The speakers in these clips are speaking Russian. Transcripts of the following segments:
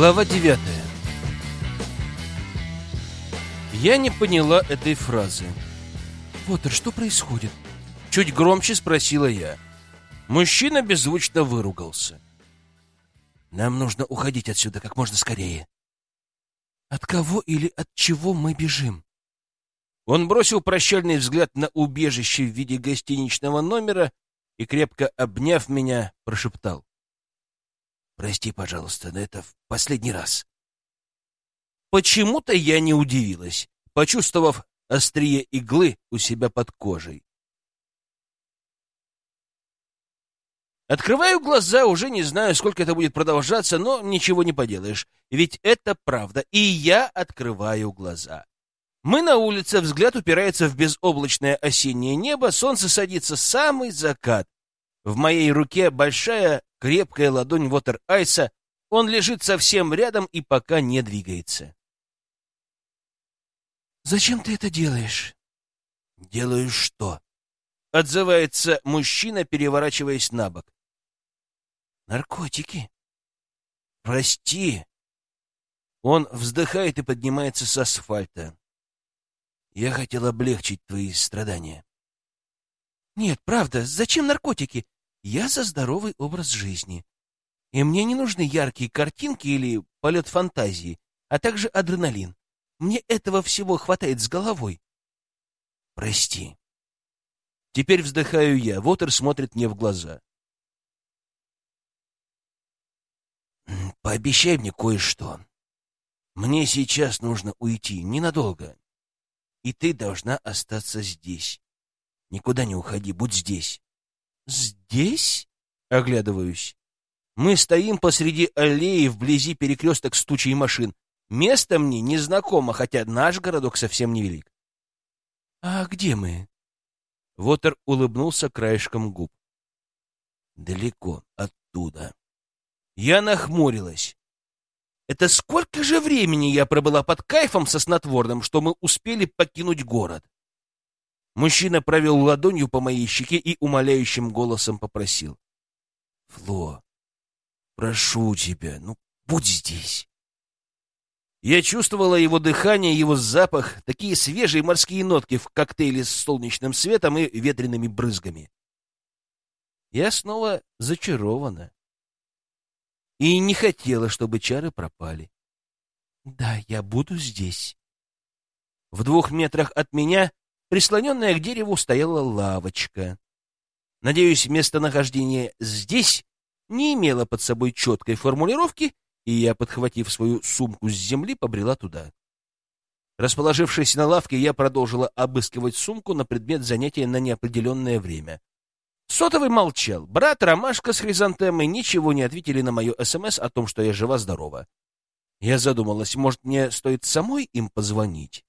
Глава девятая. Я не поняла этой фразы. «Поттер, что происходит?» Чуть громче спросила я. Мужчина беззвучно выругался. «Нам нужно уходить отсюда как можно скорее». «От кого или от чего мы бежим?» Он бросил прощальный взгляд на убежище в виде гостиничного номера и, крепко обняв меня, прошептал. «Прости, пожалуйста, но это в последний раз». Почему-то я не удивилась, почувствовав острие иглы у себя под кожей. Открываю глаза, уже не знаю, сколько это будет продолжаться, но ничего не поделаешь, ведь это правда, и я открываю глаза. Мы на улице, взгляд упирается в безоблачное осеннее небо, солнце садится, самый закат. В моей руке большая крепкая ладонь Вотер Айса, он лежит совсем рядом и пока не двигается. «Зачем ты это делаешь?» «Делаю что?» — отзывается мужчина, переворачиваясь на бок. «Наркотики». «Прости». Он вздыхает и поднимается с асфальта. «Я хотел облегчить твои страдания». «Нет, правда, зачем наркотики? Я за здоровый образ жизни. И мне не нужны яркие картинки или полет фантазии, а также адреналин. Мне этого всего хватает с головой. Прости. Теперь вздыхаю я. Вотер смотрит мне в глаза. Пообещай мне кое-что. Мне сейчас нужно уйти, ненадолго. И ты должна остаться здесь. Никуда не уходи, будь здесь. Здесь? Оглядываюсь. Мы стоим посреди аллеи вблизи перекресток с тучей машин. Место мне незнакомо, хотя наш городок совсем невелик. «А где мы?» Вотер улыбнулся краешком губ. «Далеко оттуда». Я нахмурилась. Это сколько же времени я пробыла под кайфом со снотворным, что мы успели покинуть город? Мужчина провел ладонью по моей щеке и умоляющим голосом попросил. — Фло, прошу тебя, ну, будь здесь. Я чувствовала его дыхание, его запах, такие свежие морские нотки в коктейле с солнечным светом и ветреными брызгами. Я снова зачарована. И не хотела, чтобы чары пропали. Да, я буду здесь. В двух метрах от меня, прислоненная к дереву, стояла лавочка. Надеюсь, местонахождение «здесь» не имело под собой четкой формулировки, и я, подхватив свою сумку с земли, побрела туда. Расположившись на лавке, я продолжила обыскивать сумку на предмет занятия на неопределенное время. Сотовый молчал. Брат, Ромашка с Хризантемой ничего не ответили на мое СМС о том, что я жива-здорова. Я задумалась, может, мне стоит самой им позвонить?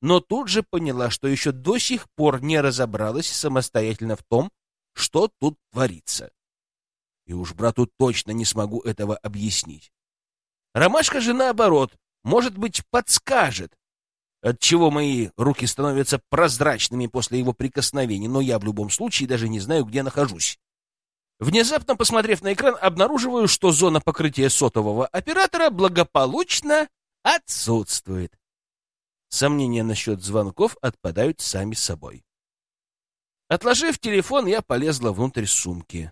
Но тут же поняла, что еще до сих пор не разобралась самостоятельно в том, что тут творится. И уж брату точно не смогу этого объяснить. Ромашка же, наоборот, может быть, подскажет, отчего мои руки становятся прозрачными после его прикосновений, но я в любом случае даже не знаю, где нахожусь. Внезапно, посмотрев на экран, обнаруживаю, что зона покрытия сотового оператора благополучно отсутствует. Сомнения насчет звонков отпадают сами собой. Отложив телефон, я полезла внутрь сумки.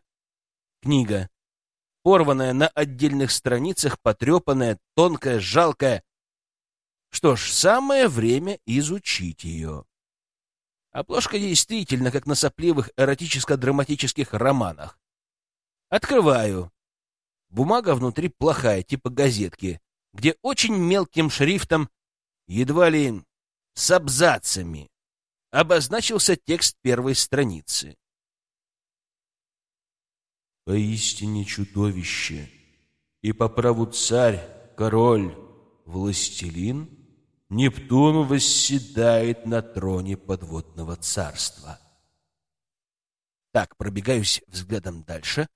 Книга. Порванная на отдельных страницах, потрепанная, тонкая, жалкая. Что ж, самое время изучить ее. Обложка действительно, как на сопливых эротическо-драматических романах. Открываю. Бумага внутри плохая, типа газетки, где очень мелким шрифтом, едва ли с абзацами, обозначился текст первой страницы. Поистине чудовище, и по праву царь, король, властелин, Нептун восседает на троне подводного царства. Так, пробегаюсь взглядом дальше.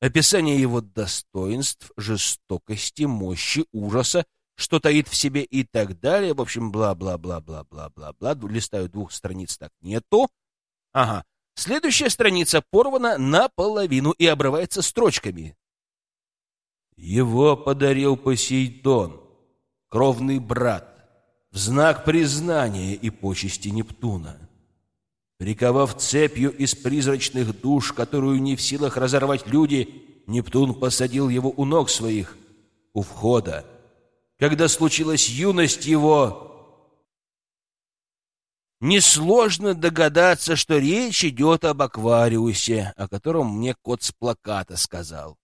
Описание его достоинств, жестокости, мощи, ужаса, что таит в себе и так далее. В общем, бла-бла-бла-бла-бла-бла-бла. Листаю двух страниц, так нету. Ага, Следующая страница порвана наполовину и обрывается строчками. Его подарил Посейдон, кровный брат, в знак признания и почести Нептуна. Приковав цепью из призрачных душ, которую не в силах разорвать люди, Нептун посадил его у ног своих, у входа. Когда случилась юность его, несложно догадаться, что речь идет об аквариусе, о котором мне кот с плаката сказал.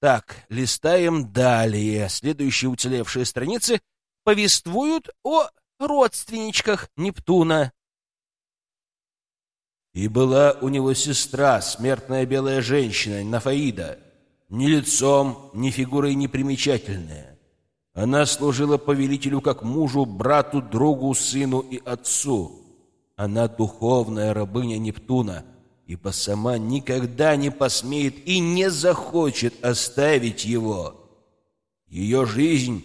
Так, листаем далее. Следующие уцелевшие страницы повествуют о родственничках Нептуна. И была у него сестра, смертная белая женщина, Нафаида, ни лицом, ни фигурой непримечательная. Она служила повелителю как мужу, брату, другу, сыну и отцу. Она духовная рабыня Нептуна, ибо сама никогда не посмеет и не захочет оставить его. Ее жизнь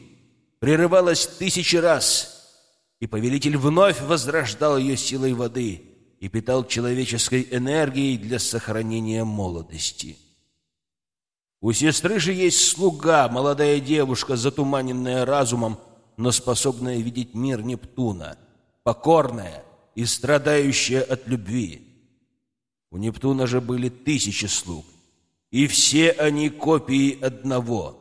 прерывалась тысячи раз, и повелитель вновь возрождал ее силой воды — и питал человеческой энергией для сохранения молодости. У сестры же есть слуга, молодая девушка, затуманенная разумом, но способная видеть мир Нептуна, покорная и страдающая от любви. У Нептуна же были тысячи слуг, и все они копии одного.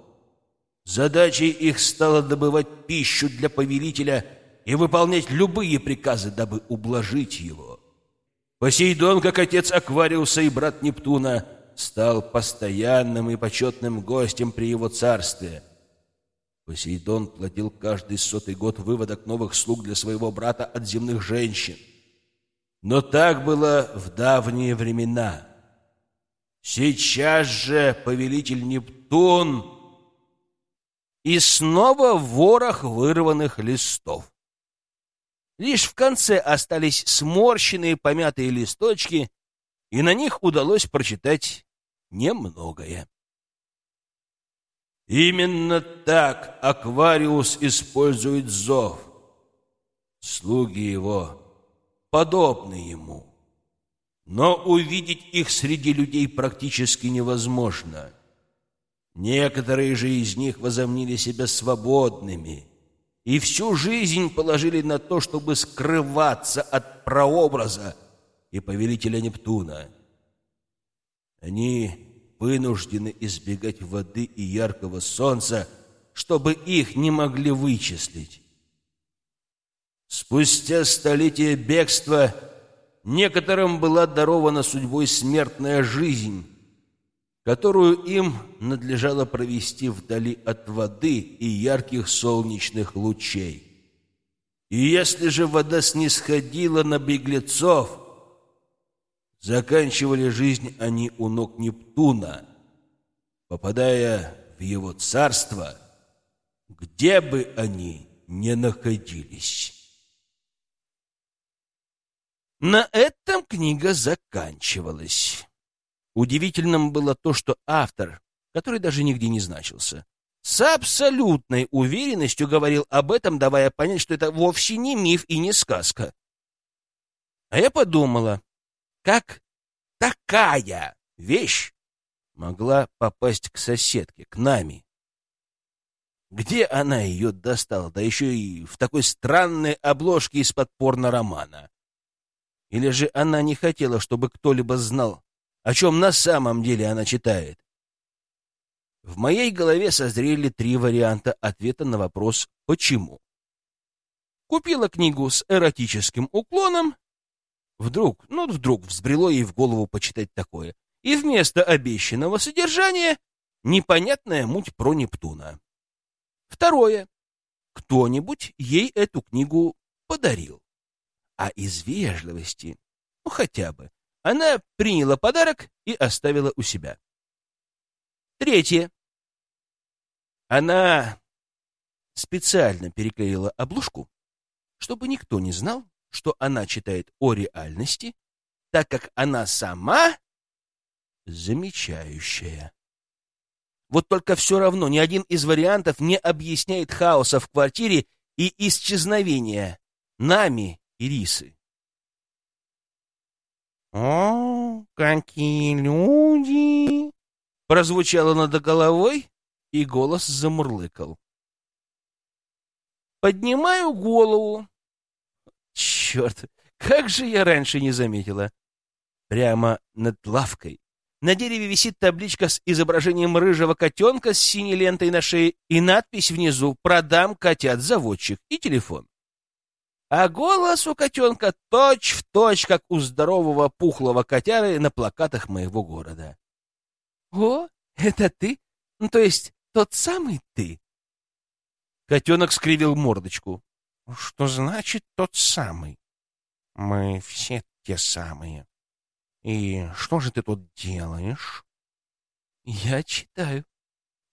Задачей их стало добывать пищу для повелителя и выполнять любые приказы, дабы ублажить его. Посейдон, как отец Аквариуса и брат Нептуна, стал постоянным и почетным гостем при его царстве. Посейдон платил каждый сотый год выводок новых слуг для своего брата от земных женщин. Но так было в давние времена. Сейчас же повелитель Нептун и снова ворох вырванных листов. Лишь в конце остались сморщенные помятые листочки, и на них удалось прочитать немногое. Именно так Аквариус использует зов. Слуги его подобны ему. Но увидеть их среди людей практически невозможно. Некоторые же из них возомнили себя свободными – и всю жизнь положили на то, чтобы скрываться от прообраза и повелителя Нептуна. Они вынуждены избегать воды и яркого солнца, чтобы их не могли вычислить. Спустя столетия бегства некоторым была дарована судьбой смертная жизнь, которую им надлежало провести вдали от воды и ярких солнечных лучей. И если же вода снисходила на беглецов, заканчивали жизнь они у ног Нептуна, попадая в его царство, где бы они ни находились. На этом книга заканчивалась. Удивительным было то, что автор, который даже нигде не значился, с абсолютной уверенностью говорил об этом, давая понять, что это вовсе не миф и не сказка. А я подумала, как такая вещь могла попасть к соседке, к нами? Где она ее достала, да еще и в такой странной обложке из-под порно-романа? Или же она не хотела, чтобы кто-либо знал, о чем на самом деле она читает. В моей голове созрели три варианта ответа на вопрос «почему?». Купила книгу с эротическим уклоном. Вдруг, ну вдруг взбрело ей в голову почитать такое. И вместо обещанного содержания непонятная муть про Нептуна. Второе. Кто-нибудь ей эту книгу подарил. А из вежливости, ну хотя бы, она приняла подарок и оставила у себя. Третье. Она специально переклеила обложку, чтобы никто не знал, что она читает о реальности, так как она сама замечающая. Вот только все равно ни один из вариантов не объясняет хаоса в квартире и исчезновения нами Ирисы. «О, какие люди!» Прозвучало над головой, и голос замурлыкал. Поднимаю голову. Черт, как же я раньше не заметила. Прямо над лавкой на дереве висит табличка с изображением рыжего котенка с синей лентой на шее и надпись внизу «Продам котят заводчик» и телефон. А голос у котенка точь-в-точь, точь, как у здорового пухлого котяры на плакатах моего города. «О, это ты? Ну, то есть тот самый ты?» Котенок скривил мордочку. «Что значит тот самый? Мы все те самые. И что же ты тут делаешь?» «Я читаю».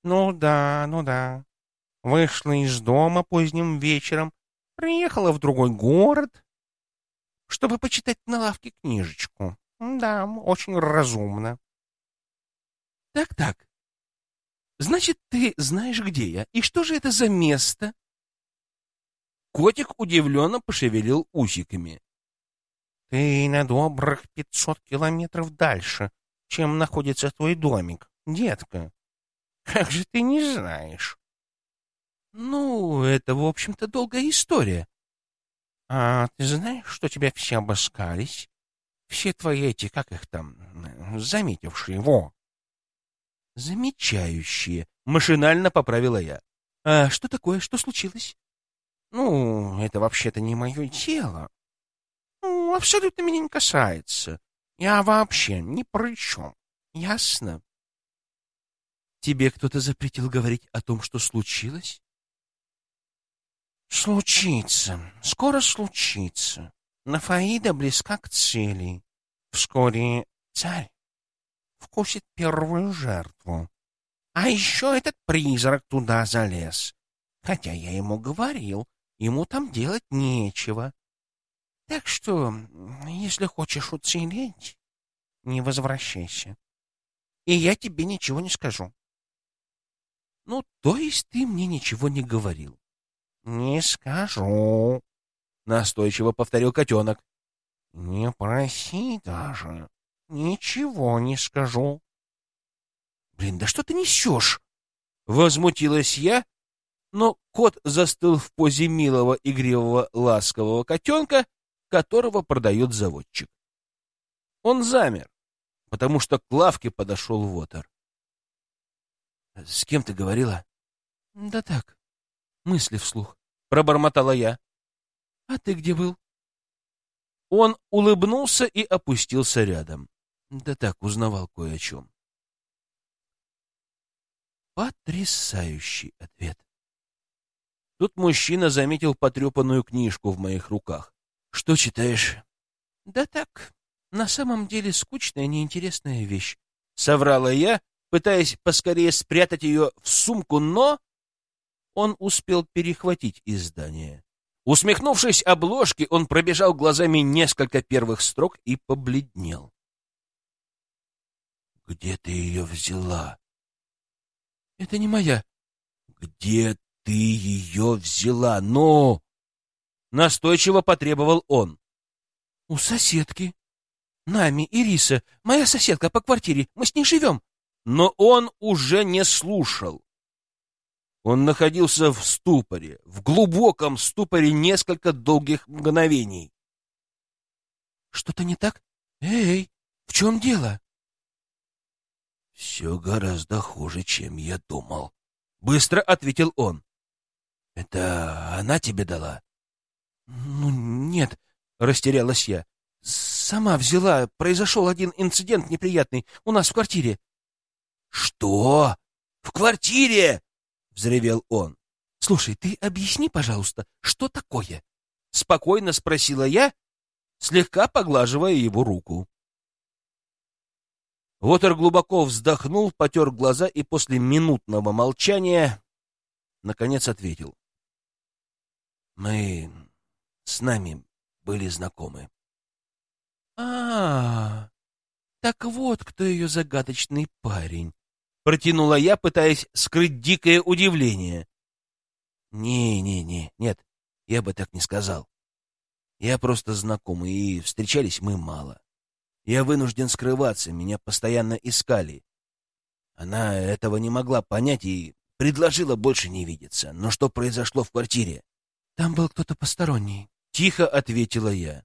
«Ну да, ну да. Вышла из дома поздним вечером, приехала в другой город, чтобы почитать на лавке книжечку. Да, очень разумно». «Так-так. Значит, ты знаешь, где я? И что же это за место?» Котик удивленно пошевелил усиками. «Ты на добрых пятьсот километров дальше, чем находится твой домик, детка. Как же ты не знаешь?» «Ну, это, в общем-то, долгая история». «А ты знаешь, что тебя все обыскались? Все твои эти, как их там, заметившие, во!» «Замечающие», — машинально поправила я. «А что такое? Что случилось?» «Ну, это вообще-то не мое дело. Ну, абсолютно меня не касается. Я вообще ни при чем. Ясно?» «Тебе кто-то запретил говорить о том, что случилось?» «Случится. Скоро случится. Нафаида близка к цели. Вскоре царь вкусит первую жертву. А еще этот призрак туда залез. Хотя я ему говорил, ему там делать нечего. Так что, если хочешь уцелеть, не возвращайся. И я тебе ничего не скажу. Ну, то есть ты мне ничего не говорил? Не скажу, настойчиво повторил котенок. Не проси даже. Ничего не скажу. Блин, да что ты несешь? Возмутилась я, но кот застыл в позе милого, игривого, ласкового котенка, которого продает заводчик. Он замер, потому что к лавке подошел Вотер. — С кем ты говорила? — Да так, мысли вслух, — пробормотала я. — А ты где был? Он улыбнулся и опустился рядом. Да так, узнавал кое о чем. Потрясающий ответ. Тут мужчина заметил потрепанную книжку в моих руках. «Что читаешь?» «Да так, на самом деле скучная, неинтересная вещь», — соврала я, пытаясь поскорее спрятать ее в сумку, но он успел перехватить издание. Усмехнувшись обложке, он пробежал глазами несколько первых строк и побледнел. Где ты ее взяла? Это не моя. Где ты ее взяла? Ну! Настойчиво потребовал он. У соседки. Нами, Ириса, моя соседка по квартире. Мы с ней живем. Но он уже не слушал. Он находился в ступоре, в глубоком ступоре несколько долгих мгновений. Что-то не так? Эй, в чем дело? «Все гораздо хуже, чем я думал», — быстро ответил он. «Это она тебе дала?» «Ну, нет», — растерялась я. «Сама взяла. Произошел один инцидент неприятный у нас в квартире». «Что? В квартире?» — взревел он. «Слушай, ты объясни, пожалуйста, что такое?» — спокойно спросила я, слегка поглаживая его руку. Вотер глубоко вздохнул, потер глаза и после минутного молчания наконец ответил. Мы с нами были знакомы. А, -а, -а так вот кто ее загадочный парень. Протянула я, пытаясь скрыть дикое удивление. Не-не-не, нет, я бы так не сказал. Я просто знакомый, и встречались мы мало. Я вынужден скрываться, меня постоянно искали. Она этого не могла понять и Предложила больше не видеться. Но что произошло в квартире? Там был кто-то посторонний. Тихо ответила я.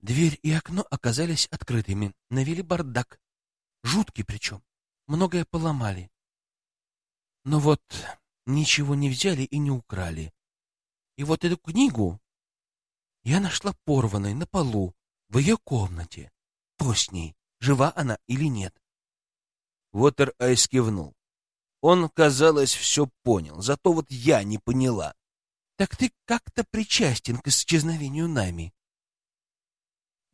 Дверь и окно оказались открытыми. Навели бардак. Жуткий причем. Многое поломали. Но вот ничего не взяли и не украли. И вот эту книгу я нашла порванной на полу в ее комнате. Что с ней? Жива она или нет? Вотер Айс кивнул. Он, казалось, все понял, зато вот я не поняла. Так ты как-то причастен к исчезновению нами?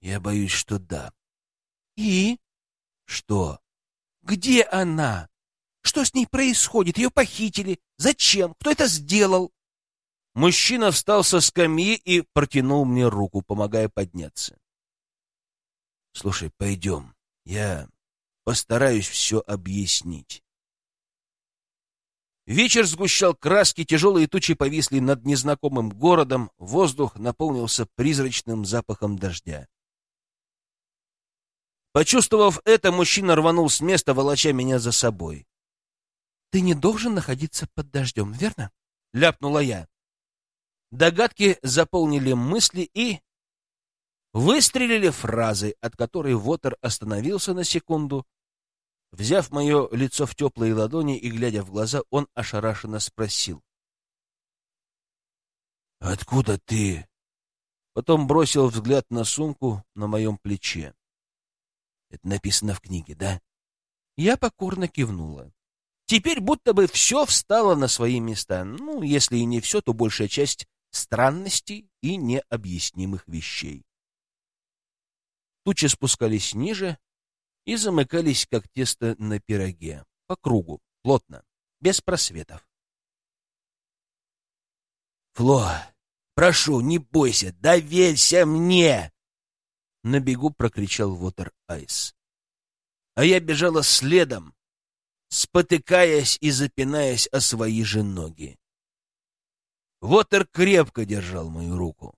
Я боюсь, что да. И? Что? Где она? Что с ней происходит? Ее похитили? Зачем? Кто это сделал? Мужчина встал со скамьи и протянул мне руку, помогая подняться. Слушай, пойдем. Я постараюсь все объяснить. Вечер сгущал краски, тяжелые тучи повисли над незнакомым городом, воздух наполнился призрачным запахом дождя. Почувствовав это, мужчина рванул с места, волоча меня за собой. — Ты не должен находиться под дождем, верно? — ляпнула я. Догадки заполнили мысли и... Выстрелили фразы, от которой Вотер остановился на секунду, Взяв мое лицо в теплые ладони и глядя в глаза, он ошарашенно спросил. «Откуда ты?» Потом бросил взгляд на сумку на моем плече. «Это написано в книге, да?» Я покорно кивнула. Теперь будто бы все встало на свои места. Ну, если и не все, то большая часть странностей и необъяснимых вещей. Тучи спускались ниже, и замыкались, как тесто на пироге, по кругу, плотно, без просветов. «Фло, прошу, не бойся, доверься мне!» На бегу прокричал Вотер Айс. А я бежала следом, спотыкаясь и запинаясь о свои же ноги. Вотер крепко держал мою руку.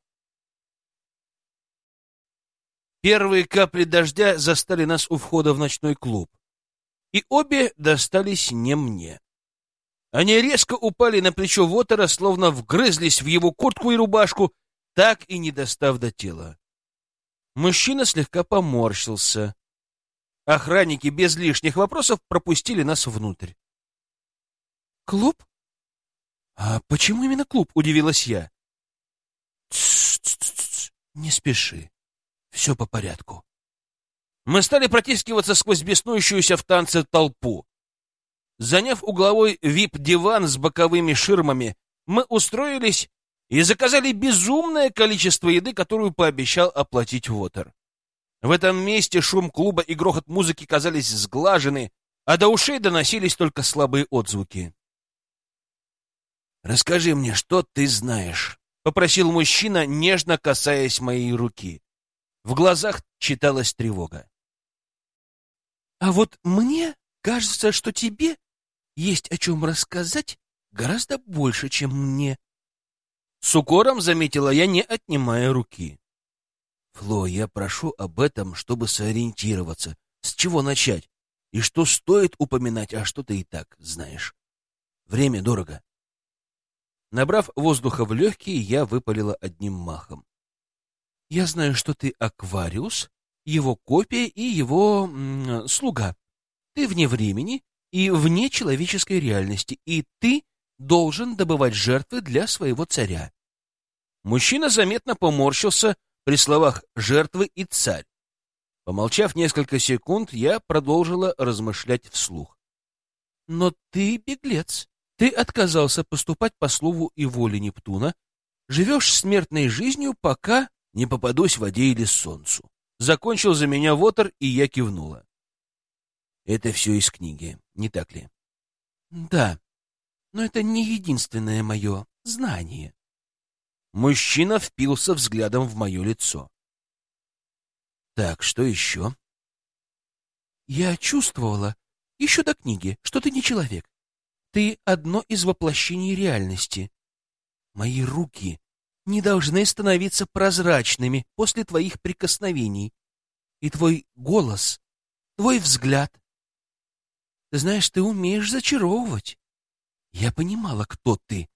Первые капли дождя застали нас у входа в ночной клуб. И обе достались не мне. Они резко упали на плечо Вотера, словно вгрызлись в его куртку и рубашку, так и не достав до тела. Мужчина слегка поморщился. Охранники без лишних вопросов пропустили нас внутрь. «Клуб? А почему именно клуб?» — удивилась я. «Тс -тс -тс не спеши. Все по порядку. Мы стали протискиваться сквозь беснующуюся в танце толпу. Заняв угловой вип-диван с боковыми ширмами, мы устроились и заказали безумное количество еды, которую пообещал оплатить Вотер. В этом месте шум клуба и грохот музыки казались сглажены, а до ушей доносились только слабые отзвуки. «Расскажи мне, что ты знаешь?» — попросил мужчина, нежно касаясь моей руки. В глазах читалась тревога. «А вот мне кажется, что тебе есть о чем рассказать гораздо больше, чем мне». С укором заметила я, не отнимая руки. «Фло, я прошу об этом, чтобы сориентироваться. С чего начать? И что стоит упоминать, а что ты и так знаешь. Время дорого». Набрав воздуха в легкие, я выпалила одним махом. Я знаю, что ты Аквариус, его копия и его м, слуга. Ты вне времени и вне человеческой реальности, и ты должен добывать жертвы для своего царя. Мужчина заметно поморщился при словах «жертвы» и «царь». Помолчав несколько секунд, я продолжила размышлять вслух. «Но ты беглец. Ты отказался поступать по слову и воле Нептуна, живешь смертной жизнью, пока не попадусь воде или солнцу. Закончил за меня Вотер, и я кивнула. Это все из книги, не так ли? Да, но это не единственное мое знание. Мужчина впился взглядом в мое лицо. Так, что еще? Я чувствовала, еще до книги, что ты не человек. Ты одно из воплощений реальности. Мои руки не должны становиться прозрачными после твоих прикосновений. И твой голос, твой взгляд. Ты знаешь, ты умеешь зачаровывать. Я понимала, кто ты.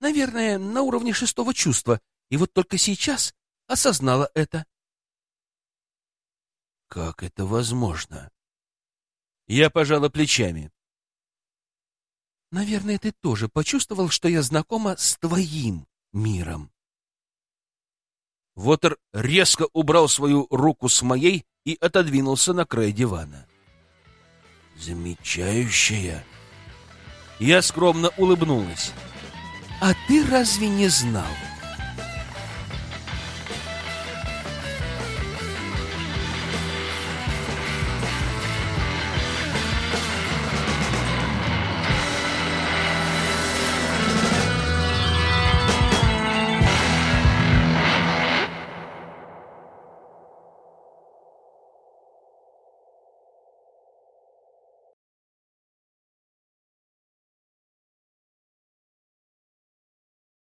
Наверное, на уровне шестого чувства. И вот только сейчас осознала это. Как это возможно? Я пожала плечами. Наверное, ты тоже почувствовал, что я знакома с твоим миром. Вотер резко убрал свою руку с моей и отодвинулся на край дивана. Замечающая. Я скромно улыбнулась. А ты разве не знал?